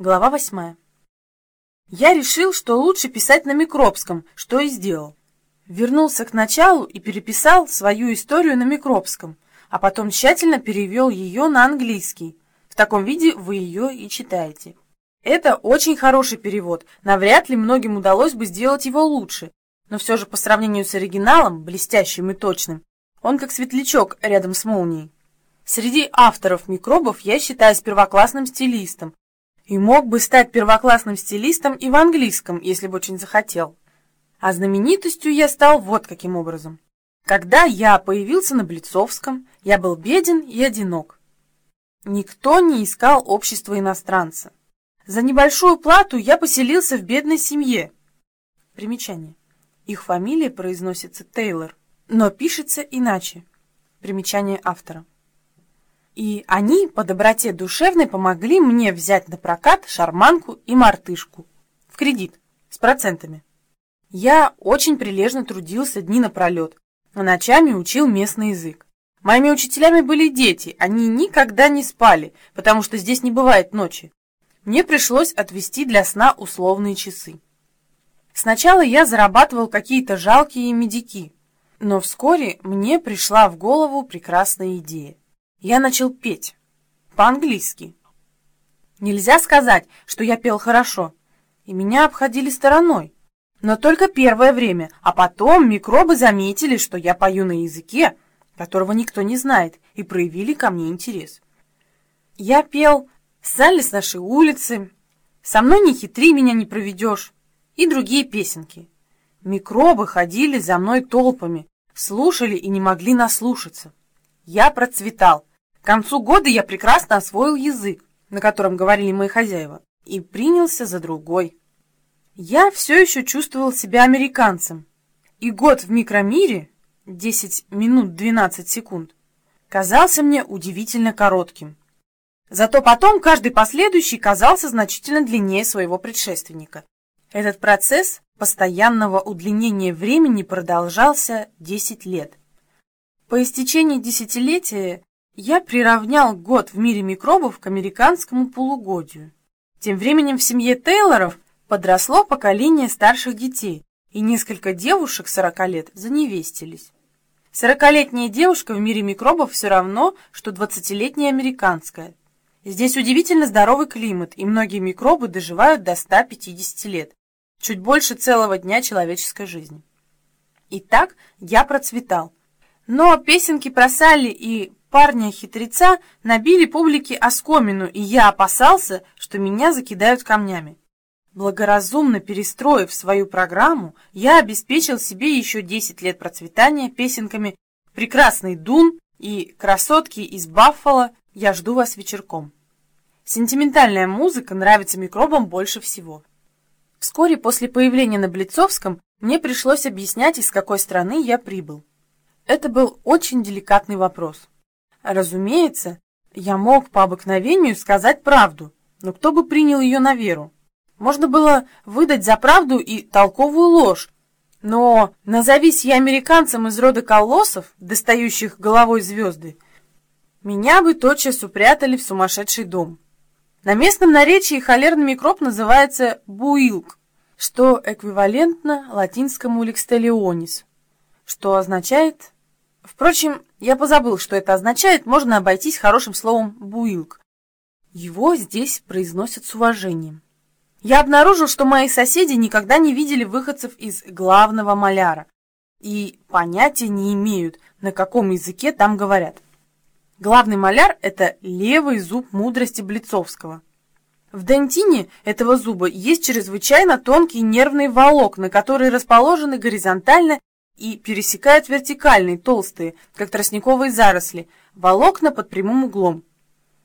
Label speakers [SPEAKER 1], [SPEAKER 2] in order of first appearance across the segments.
[SPEAKER 1] Глава восьмая. Я решил, что лучше писать на микробском, что и сделал. Вернулся к началу и переписал свою историю на микробском, а потом тщательно перевел ее на английский. В таком виде вы ее и читаете. Это очень хороший перевод, навряд ли многим удалось бы сделать его лучше, но все же по сравнению с оригиналом, блестящим и точным, он как светлячок рядом с молнией. Среди авторов микробов я считаюсь первоклассным стилистом, и мог бы стать первоклассным стилистом и в английском, если бы очень захотел. А знаменитостью я стал вот каким образом. Когда я появился на Блицовском, я был беден и одинок. Никто не искал общества иностранца. За небольшую плату я поселился в бедной семье. Примечание. Их фамилия произносится Тейлор, но пишется иначе. Примечание автора. И они по доброте душевной помогли мне взять на прокат шарманку и мартышку. В кредит, с процентами. Я очень прилежно трудился дни напролет, а ночами учил местный язык. Моими учителями были дети, они никогда не спали, потому что здесь не бывает ночи. Мне пришлось отвести для сна условные часы. Сначала я зарабатывал какие-то жалкие медики, но вскоре мне пришла в голову прекрасная идея я начал петь. По-английски. Нельзя сказать, что я пел хорошо, и меня обходили стороной. Но только первое время, а потом микробы заметили, что я пою на языке, которого никто не знает, и проявили ко мне интерес. Я пел «Салли с нашей улицы», «Со мной не хитри, меня не проведешь» и другие песенки. Микробы ходили за мной толпами, слушали и не могли наслушаться. Я процветал, к концу года я прекрасно освоил язык, на котором говорили мои хозяева, и принялся за другой. Я все еще чувствовал себя американцем, и год в микромире, 10 минут 12 секунд, казался мне удивительно коротким. Зато потом каждый последующий казался значительно длиннее своего предшественника. Этот процесс постоянного удлинения времени продолжался 10 лет. По истечении десятилетия я приравнял год в мире микробов к американскому полугодию. Тем временем в семье Тейлоров подросло поколение старших детей, и несколько девушек 40 лет заневестились. Сорокалетняя девушка в мире микробов все равно, что двадцатилетняя американская. Здесь удивительно здоровый климат, и многие микробы доживают до 150 лет, чуть больше целого дня человеческой жизни. Итак, я процветал. Но песенки про Салли и парня-хитреца набили публике оскомину, и я опасался, что меня закидают камнями. Благоразумно перестроив свою программу, я обеспечил себе еще 10 лет процветания песенками «Прекрасный Дун» и «Красотки из Баффало. Я жду вас вечерком». Сентиментальная музыка нравится микробам больше всего. Вскоре после появления на Блицовском мне пришлось объяснять, из какой страны я прибыл. Это был очень деликатный вопрос. Разумеется, я мог по обыкновению сказать правду, но кто бы принял ее на веру? Можно было выдать за правду и толковую ложь, но назовись я американцем из рода колоссов, достающих головой звезды, меня бы тотчас упрятали в сумасшедший дом. На местном наречии холерный микроб называется буилк, что эквивалентно латинскому ликстелионис, что означает Впрочем, я позабыл, что это означает, можно обойтись хорошим словом «буилк». Его здесь произносят с уважением. Я обнаружил, что мои соседи никогда не видели выходцев из главного маляра и понятия не имеют, на каком языке там говорят. Главный маляр – это левый зуб мудрости Блицовского. В дентине этого зуба есть чрезвычайно тонкие нервные волокна, которые расположены горизонтально и пересекают вертикальные, толстые, как тростниковые заросли, волокна под прямым углом.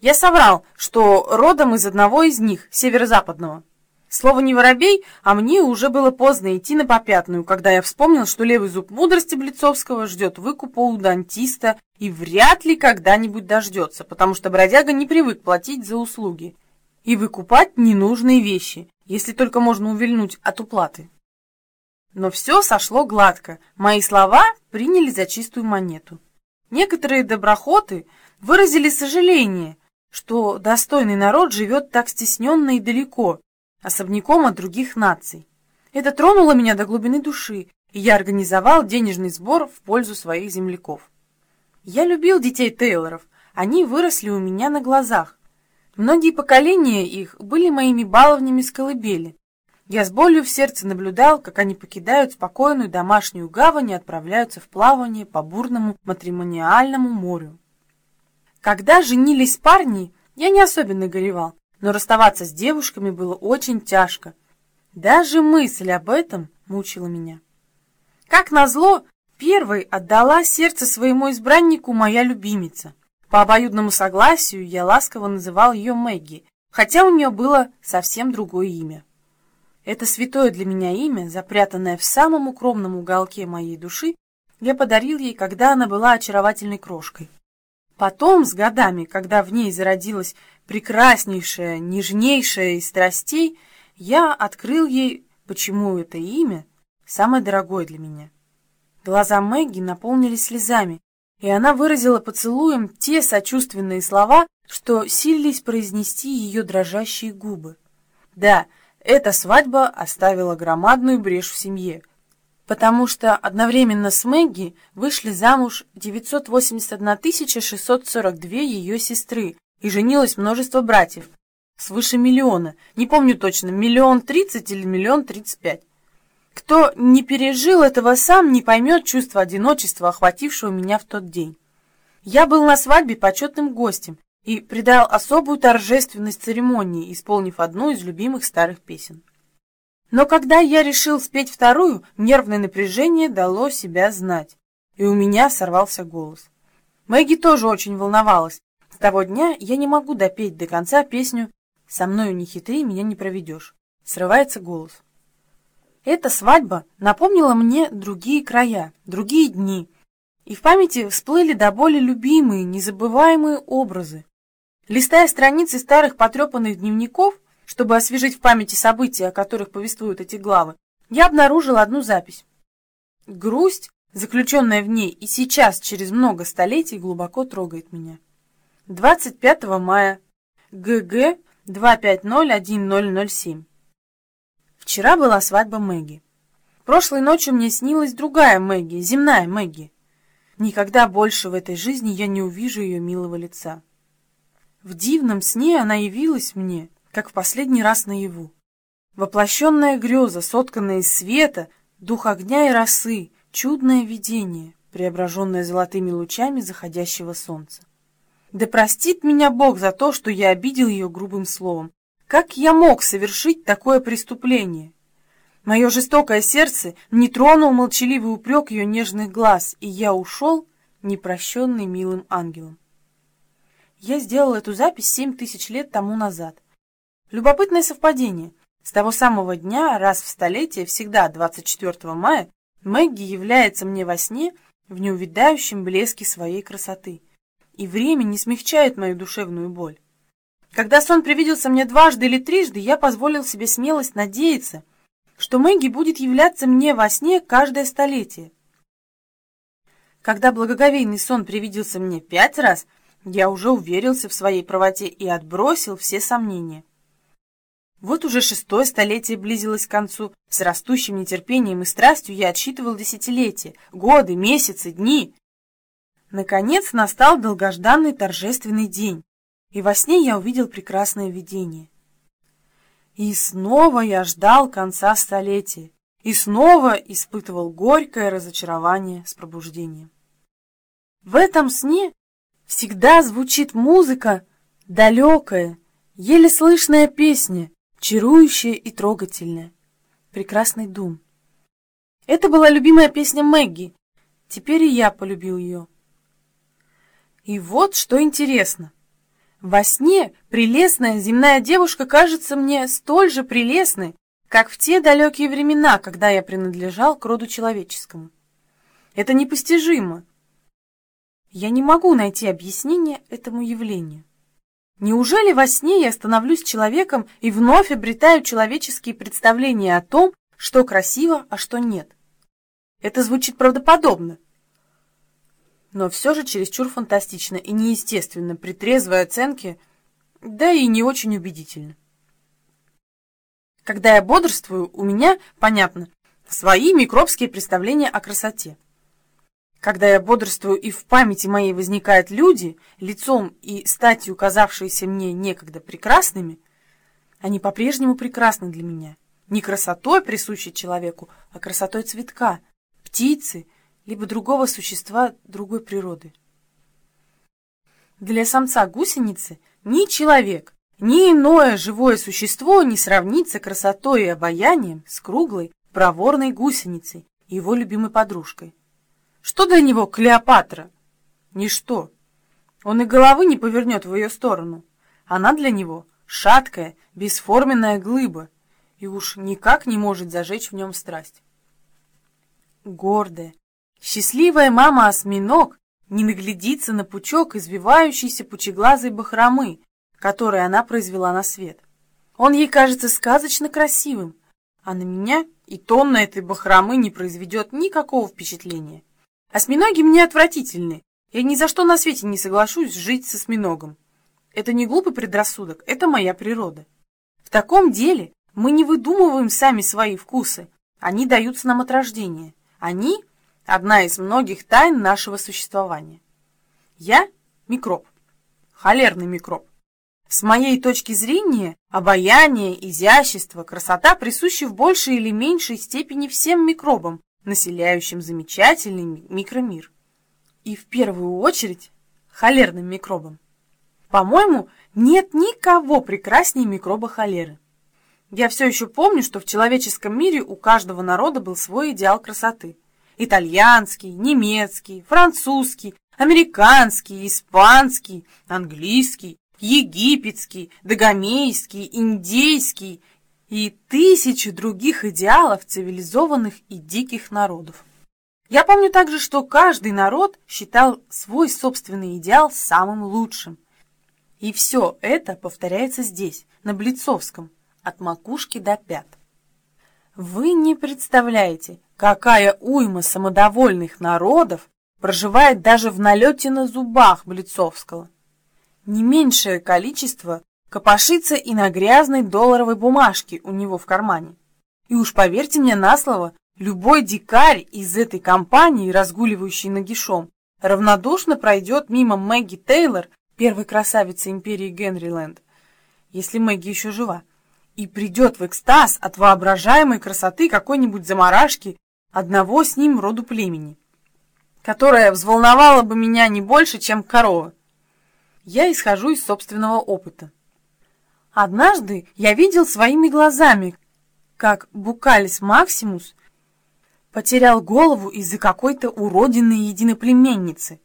[SPEAKER 1] Я соврал, что родом из одного из них, северо-западного. Слово не воробей, а мне уже было поздно идти на попятную, когда я вспомнил, что левый зуб мудрости Блицовского ждет выкупа у дантиста и вряд ли когда-нибудь дождется, потому что бродяга не привык платить за услуги и выкупать ненужные вещи, если только можно увильнуть от уплаты. Но все сошло гладко, мои слова приняли за чистую монету. Некоторые доброхоты выразили сожаление, что достойный народ живет так стесненно и далеко, особняком от других наций. Это тронуло меня до глубины души, и я организовал денежный сбор в пользу своих земляков. Я любил детей Тейлоров, они выросли у меня на глазах. Многие поколения их были моими баловнями с колыбели. Я с болью в сердце наблюдал, как они покидают спокойную домашнюю гавань и отправляются в плавание по бурному матримониальному морю. Когда женились парни, я не особенно горевал, но расставаться с девушками было очень тяжко. Даже мысль об этом мучила меня. Как назло, первой отдала сердце своему избраннику моя любимица. По обоюдному согласию я ласково называл ее Мэгги, хотя у нее было совсем другое имя. Это святое для меня имя, запрятанное в самом укромном уголке моей души, я подарил ей, когда она была очаровательной крошкой. Потом, с годами, когда в ней зародилась прекраснейшая, нежнейшая из страстей, я открыл ей, почему это имя самое дорогое для меня. Глаза Мэгги наполнились слезами, и она выразила поцелуем те сочувственные слова, что силились произнести ее дрожащие губы. Да, эта свадьба оставила громадную брешь в семье, потому что одновременно с Мэгги вышли замуж 981 642 ее сестры, и женилось множество братьев, свыше миллиона, не помню точно, миллион тридцать или миллион тридцать пять. Кто не пережил этого сам, не поймет чувство одиночества, охватившего меня в тот день. Я был на свадьбе почетным гостем и придал особую торжественность церемонии, исполнив одну из любимых старых песен. Но когда я решил спеть вторую, нервное напряжение дало себя знать, и у меня сорвался голос. Мэгги тоже очень волновалась. С того дня я не могу допеть до конца песню «Со мною не хитри, меня не проведешь». Срывается голос. Эта свадьба напомнила мне другие края, другие дни, и в памяти всплыли до боли любимые, незабываемые образы. Листая страницы старых потрепанных дневников, чтобы освежить в памяти события, о которых повествуют эти главы, я обнаружил одну запись. Грусть, заключенная в ней и сейчас, через много столетий, глубоко трогает меня. 25 мая. ГГ 2501007. Вчера была свадьба Мэгги. Прошлой ночью мне снилась другая Мэгги, земная Мэгги. Никогда больше в этой жизни я не увижу ее милого лица. В дивном сне она явилась мне, как в последний раз наяву. Воплощенная греза, сотканная из света, дух огня и росы, чудное видение, преображенное золотыми лучами заходящего солнца. Да простит меня Бог за то, что я обидел ее грубым словом, как я мог совершить такое преступление? Мое жестокое сердце не тронул молчаливый упрек ее нежных глаз, и я ушел, непрощенный милым ангелом. Я сделал эту запись семь тысяч лет тому назад. Любопытное совпадение. С того самого дня, раз в столетие, всегда 24 мая, Мэгги является мне во сне в неувидающем блеске своей красоты. И время не смягчает мою душевную боль. Когда сон привиделся мне дважды или трижды, я позволил себе смелость надеяться, что Мэгги будет являться мне во сне каждое столетие. Когда благоговейный сон привиделся мне пять раз, я уже уверился в своей правоте и отбросил все сомнения. Вот уже шестое столетие близилось к концу. С растущим нетерпением и страстью я отсчитывал десятилетия, годы, месяцы, дни. Наконец настал долгожданный торжественный день и во сне я увидел прекрасное видение. И снова я ждал конца столетия, и снова испытывал горькое разочарование с пробуждением. В этом сне всегда звучит музыка, далекая, еле слышная песня, чарующая и трогательная. Прекрасный дум. Это была любимая песня Мэгги. Теперь и я полюбил ее. И вот что интересно. Во сне прелестная земная девушка кажется мне столь же прелестной, как в те далекие времена, когда я принадлежал к роду человеческому. Это непостижимо. Я не могу найти объяснение этому явлению. Неужели во сне я становлюсь человеком и вновь обретаю человеческие представления о том, что красиво, а что нет? Это звучит правдоподобно, но все же чересчур фантастично и неестественно при трезвой оценке да и не очень убедительно. Когда я бодрствую, у меня, понятно, свои микробские представления о красоте. Когда я бодрствую и в памяти моей возникают люди, лицом и статью казавшиеся мне некогда прекрасными, они по-прежнему прекрасны для меня. Не красотой, присущей человеку, а красотой цветка, птицы, либо другого существа другой природы. Для самца гусеницы ни человек, ни иное живое существо не сравнится красотой и обаянием с круглой, проворной гусеницей, его любимой подружкой. Что для него Клеопатра? Ничто. Он и головы не повернет в ее сторону. Она для него шаткая, бесформенная глыба, и уж никак не может зажечь в нем страсть. Гордая, счастливая мама-осьминог не наглядится на пучок извивающейся пучеглазой бахромы, который она произвела на свет. Он ей кажется сказочно красивым, а на меня и тонна этой бахромы не произведет никакого впечатления. Осьминоги мне отвратительны. Я ни за что на свете не соглашусь жить с осьминогом. Это не глупый предрассудок, это моя природа. В таком деле мы не выдумываем сами свои вкусы, они даются нам от рождения. Они – одна из многих тайн нашего существования. Я – микроб, холерный микроб. С моей точки зрения, обаяние, изящество, красота присущи в большей или меньшей степени всем микробам, населяющим замечательный микромир. И в первую очередь холерным микробам. По-моему, нет никого прекраснее микроба холеры. Я все еще помню, что в человеческом мире у каждого народа был свой идеал красоты. Итальянский, немецкий, французский, американский, испанский, английский, египетский, догомейский, индейский и тысячи других идеалов цивилизованных и диких народов. Я помню также, что каждый народ считал свой собственный идеал самым лучшим. И все это повторяется здесь, на Блицовском, от макушки до пят. Вы не представляете, какая уйма самодовольных народов проживает даже в налете на зубах Блицовского. Не меньшее количество копошится и на грязной долларовой бумажке у него в кармане. И уж поверьте мне на слово, любой дикарь из этой компании, разгуливающий нагишом, равнодушно пройдет мимо Мэгги Тейлор, первой красавицы империи Генриленд, если Мэгги еще жива и придет в экстаз от воображаемой красоты какой-нибудь заморашки одного с ним роду племени, которая взволновала бы меня не больше, чем корова. Я исхожу из собственного опыта. Однажды я видел своими глазами, как Букалис Максимус потерял голову из-за какой-то уродиной единоплеменницы,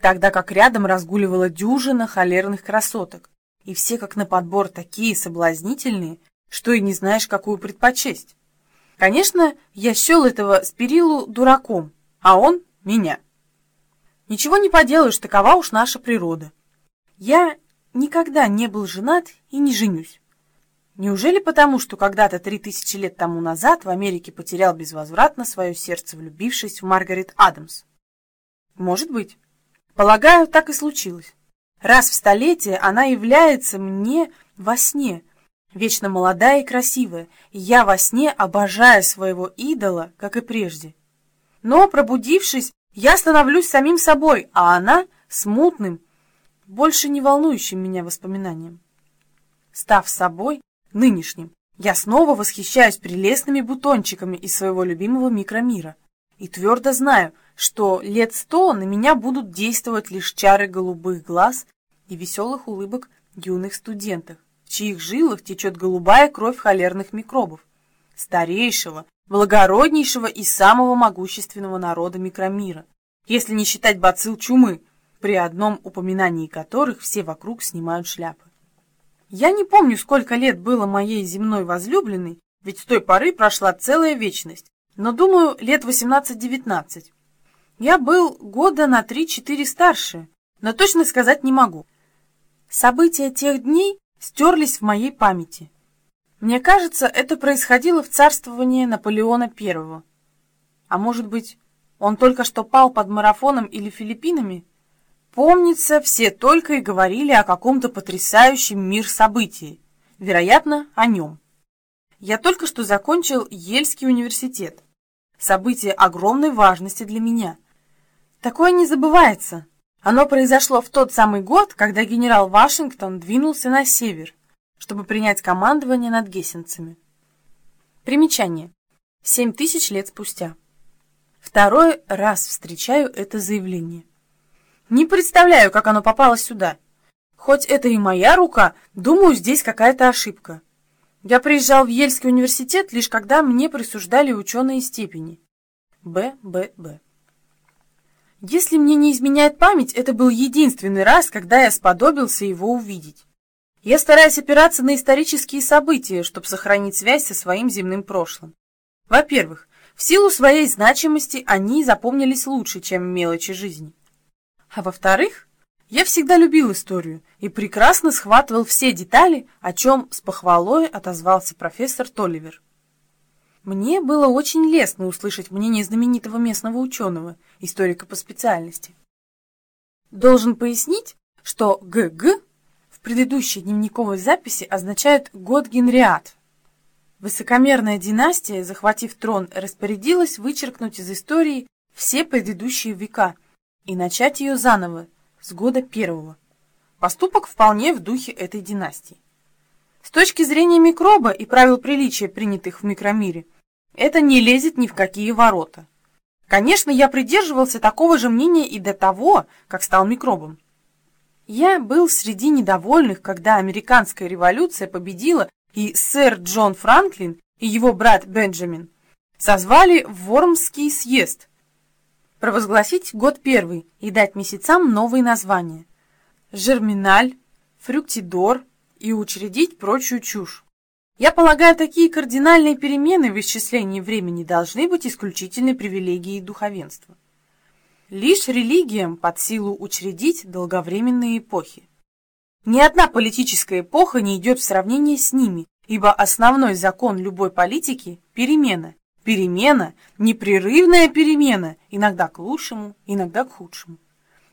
[SPEAKER 1] тогда как рядом разгуливала дюжина холерных красоток и все как на подбор такие соблазнительные, что и не знаешь, какую предпочесть. Конечно, я счел этого Спирилу дураком, а он — меня. Ничего не поделаешь, такова уж наша природа. Я никогда не был женат и не женюсь. Неужели потому, что когда-то три тысячи лет тому назад в Америке потерял безвозвратно свое сердце, влюбившись в Маргарет Адамс? Может быть. Полагаю, так и случилось. Раз в столетие она является мне во сне, вечно молодая и красивая, и я во сне обожаю своего идола, как и прежде. Но, пробудившись, я становлюсь самим собой, а она — смутным, больше не волнующим меня воспоминанием. Став собой, нынешним, я снова восхищаюсь прелестными бутончиками из своего любимого микромира и твердо знаю, что лет сто на меня будут действовать лишь чары голубых глаз и веселых улыбок юных студентов, в чьих жилах течет голубая кровь холерных микробов, старейшего, благороднейшего и самого могущественного народа микромира, если не считать бацилл чумы, при одном упоминании которых все вокруг снимают шляпы. Я не помню, сколько лет было моей земной возлюбленной, ведь с той поры прошла целая вечность, но, думаю, лет 18-19. Я был года на 3-4 старше, но точно сказать не могу. События тех дней стерлись в моей памяти. Мне кажется, это происходило в царствовании Наполеона I. А может быть, он только что пал под марафоном или Филиппинами? Помнится, все только и говорили о каком-то потрясающем мир событии, вероятно, о нем. Я только что закончил Ельский университет. Событие огромной важности для меня. Такое не забывается. Оно произошло в тот самый год, когда генерал Вашингтон двинулся на север, чтобы принять командование над гессенцами. Примечание. Семь тысяч лет спустя. Второй раз встречаю это заявление. Не представляю, как оно попало сюда. Хоть это и моя рука, думаю, здесь какая-то ошибка. Я приезжал в Ельский университет лишь когда мне присуждали ученые степени. Б, Б, Б. Если мне не изменяет память, это был единственный раз, когда я сподобился его увидеть. Я стараюсь опираться на исторические события, чтобы сохранить связь со своим земным прошлым. Во-первых, в силу своей значимости они запомнились лучше, чем мелочи жизни. А во-вторых, я всегда любил историю и прекрасно схватывал все детали, о чем с похвалой отозвался профессор Толливер. Мне было очень лестно услышать мнение знаменитого местного ученого, историка по специальности. Должен пояснить, что ГГ в предыдущей дневниковой записи означает «год Генриат». Высокомерная династия, захватив трон, распорядилась вычеркнуть из истории все предыдущие века и начать ее заново, с года первого. Поступок вполне в духе этой династии. С точки зрения микроба и правил приличия, принятых в микромире, это не лезет ни в какие ворота. Конечно, я придерживался такого же мнения и до того, как стал микробом. Я был среди недовольных, когда американская революция победила, и сэр Джон Франклин и его брат Бенджамин созвали Вормский съезд – провозгласить год первый и дать месяцам новые названия – Жерминаль, Фрюктидор и учредить прочую чушь. Я полагаю, такие кардинальные перемены в исчислении времени должны быть исключительной привилегией духовенства. Лишь религиям под силу учредить долговременные эпохи. Ни одна политическая эпоха не идет в сравнение с ними, ибо основной закон любой политики – перемена, Перемена, непрерывная перемена, иногда к лучшему, иногда к худшему.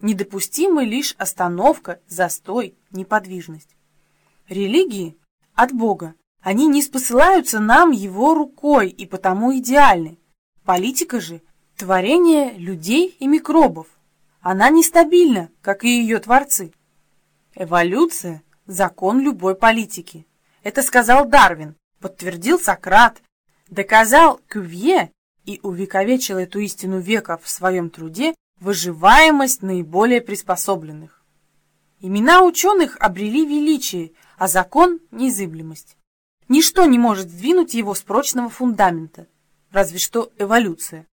[SPEAKER 1] Недопустима лишь остановка, застой, неподвижность. Религии от Бога. Они не спосылаются нам его рукой и потому идеальны. Политика же – творение людей и микробов. Она нестабильна, как и ее творцы. Эволюция – закон любой политики. Это сказал Дарвин, подтвердил Сократ, доказал Кювье и увековечил эту истину века в своем труде выживаемость наиболее приспособленных. Имена ученых обрели величие, а закон – незыблемость. Ничто не может сдвинуть его с прочного фундамента, разве что эволюция.